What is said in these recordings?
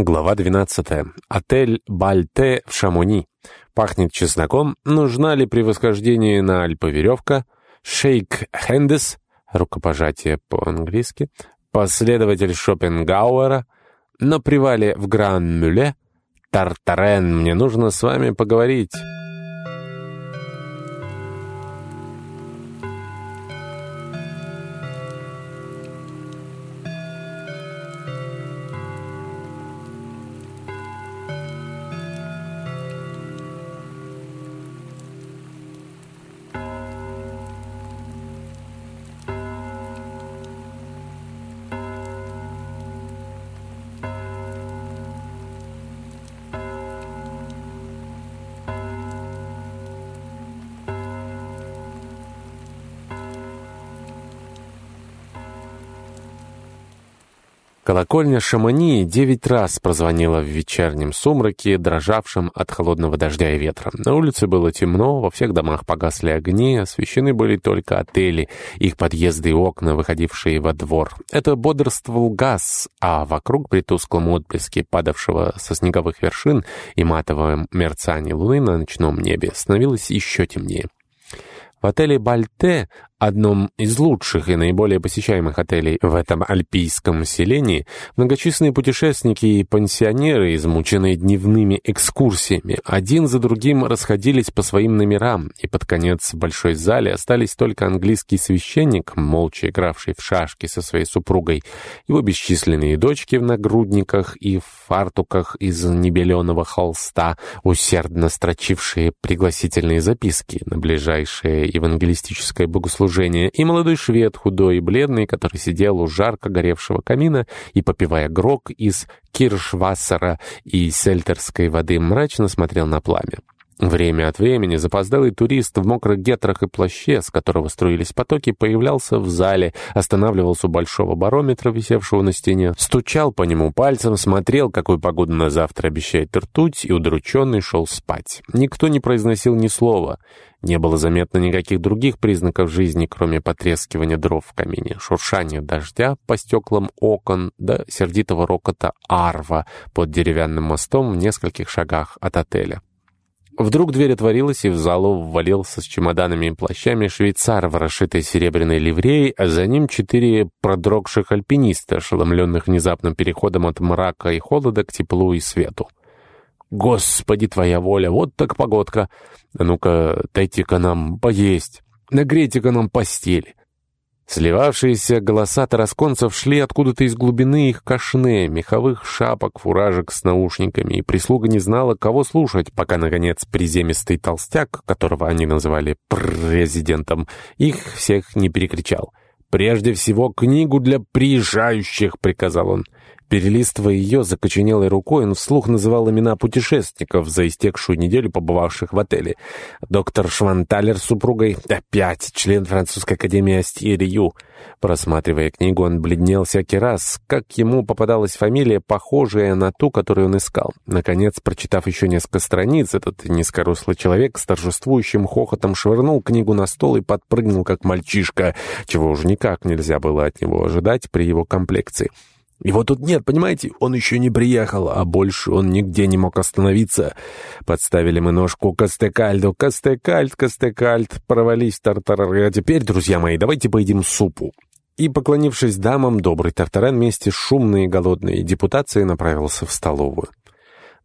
Глава 12. Отель Бальте в Шамони. Пахнет чесноком. Нужна ли при восхождении на Альпы веревка? Шейк Хендес. Рукопожатие по-английски. Последователь Шопенгауэра. На привале в Гран-Мюле. Тартарен, мне нужно с вами поговорить. Колокольня Шамани девять раз прозвонила в вечернем сумраке, дрожавшем от холодного дождя и ветра. На улице было темно, во всех домах погасли огни, освещены были только отели, их подъезды и окна, выходившие во двор. Это бодрствовал газ, а вокруг при тусклом отблеске падавшего со снеговых вершин и матовом мерцании луны на ночном небе становилось еще темнее. В отеле «Бальте» одном из лучших и наиболее посещаемых отелей в этом альпийском селении, многочисленные путешественники и пансионеры, измученные дневными экскурсиями, один за другим расходились по своим номерам, и под конец в большой зале остались только английский священник, молча игравший в шашки со своей супругой, его бесчисленные дочки в нагрудниках и в фартуках из небеленого холста, усердно строчившие пригласительные записки на ближайшее евангелистическое богослужение, служения, и молодой швед, худой и бледный, который сидел у жарко горевшего камина и, попивая грок из киршвассера и сельтерской воды, мрачно смотрел на пламя. Время от времени запоздалый турист в мокрых гетрах и плаще, с которого струились потоки, появлялся в зале, останавливался у большого барометра, висевшего на стене, стучал по нему пальцем, смотрел, какую погоду на завтра обещает ртуть, и удрученный шел спать. Никто не произносил ни слова. Не было заметно никаких других признаков жизни, кроме потрескивания дров в камине, шуршания дождя по стеклам окон да сердитого рокота арва под деревянным мостом в нескольких шагах от отеля. Вдруг дверь отворилась, и в залу ввалился с чемоданами и плащами швейцар в расшитой серебряной ливреи, а за ним четыре продрогших альпиниста, ошеломленных внезапным переходом от мрака и холода к теплу и свету. «Господи, твоя воля! Вот так погодка! А ну-ка, дайте-ка нам поесть! Нагрейте-ка нам постель!» Сливавшиеся голоса тарасконцев шли откуда-то из глубины их кашне, меховых шапок, фуражек с наушниками, и прислуга не знала, кого слушать, пока, наконец, приземистый толстяк, которого они называли президентом, их всех не перекричал. «Прежде всего, книгу для приезжающих», — приказал он. Перелистывая ее закоченелой рукой, он вслух называл имена путешественников, за истекшую неделю побывавших в отеле. Доктор Шванталер с супругой, опять член французской академии Астьерию. Просматривая книгу, он бледнел всякий раз, как ему попадалась фамилия, похожая на ту, которую он искал. Наконец, прочитав еще несколько страниц, этот низкорослый человек с торжествующим хохотом швырнул книгу на стол и подпрыгнул, как мальчишка, чего уже никак нельзя было от него ожидать при его комплекции. Его тут нет, понимаете? Он еще не приехал, а больше он нигде не мог остановиться. Подставили мы ножку Кастекальду. Кастекальд, Кастекальд, провались тартарары. А теперь, друзья мои, давайте поедим супу. И, поклонившись дамам, добрый тартарен вместе с шумной и голодной депутацией направился в столовую.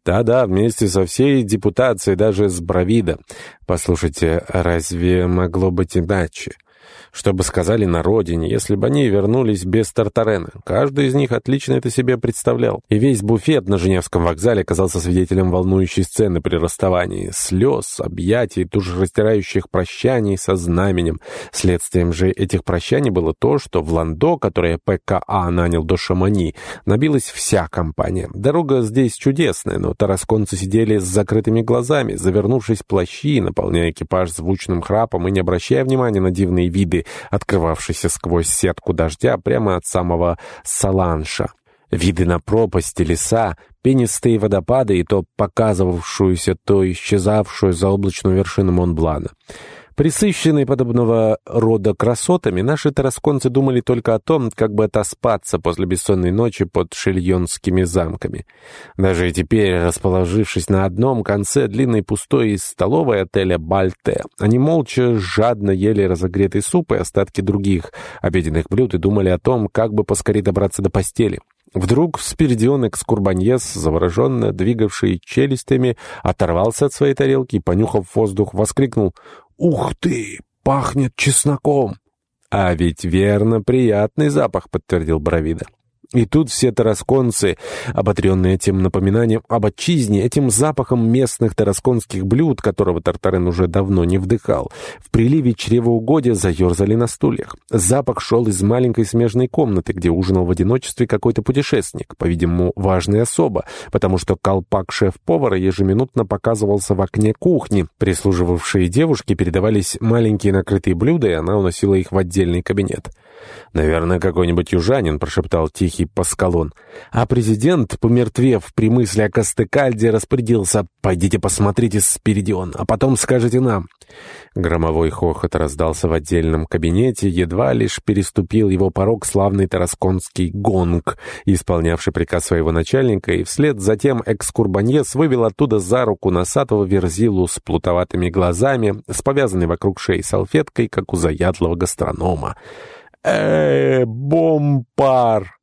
Да-да, вместе со всей депутацией, даже с Бравида. Послушайте, разве могло быть иначе? Что бы сказали на родине, если бы они вернулись без Тартарена? Каждый из них отлично это себе представлял. И весь буфет на Женевском вокзале оказался свидетелем волнующей сцены при расставании. Слез, объятий, растирающих прощаний со знаменем. Следствием же этих прощаний было то, что в Ландо, которое ПКА нанял до Шамани, набилась вся компания. Дорога здесь чудесная, но тарасконцы сидели с закрытыми глазами, завернувшись в плащи, наполняя экипаж звучным храпом и не обращая внимания на дивные виды, открывавшиеся сквозь сетку дождя прямо от самого Саланша. Виды на пропасти, леса, пенистые водопады и то показывавшуюся, то исчезавшую за облачную вершину Монблана. Присыщенные подобного рода красотами, наши тарасконцы думали только о том, как бы отоспаться после бессонной ночи под шильонскими замками. Даже теперь, расположившись на одном конце длинной пустой столовой отеля «Бальте», они молча жадно ели разогретый суп и остатки других обеденных блюд и думали о том, как бы поскорее добраться до постели. Вдруг Спиридион Экскурбаньес, завороженно двигавший челюстями, оторвался от своей тарелки и, понюхав воздух, воскликнул «Ух ты! Пахнет чесноком!» «А ведь верно, приятный запах», — подтвердил Бравида. И тут все тарасконцы, оботренные этим напоминанием об отчизне, этим запахом местных тарасконских блюд, которого Тартарен уже давно не вдыхал, в приливе чревоугодия заерзали на стульях. Запах шел из маленькой смежной комнаты, где ужинал в одиночестве какой-то путешественник, по-видимому, важная особа, потому что колпак шеф-повара ежеминутно показывался в окне кухни. Прислуживавшие девушки передавались маленькие накрытые блюда, и она уносила их в отдельный кабинет. «Наверное, какой-нибудь южанин», — прошептал тихий Паскалон. А президент, помертвев при мысли о Кастекальде, распорядился «Пойдите посмотрите, Спиридион, а потом скажете нам». Громовой хохот раздался в отдельном кабинете, едва лишь переступил его порог славный тарасконский гонг, исполнявший приказ своего начальника, и вслед затем экскурбаньес вывел оттуда за руку носатого верзилу с плутоватыми глазами, с повязанной вокруг шеи салфеткой, как у заядлого гастронома. «Э, бомпар!»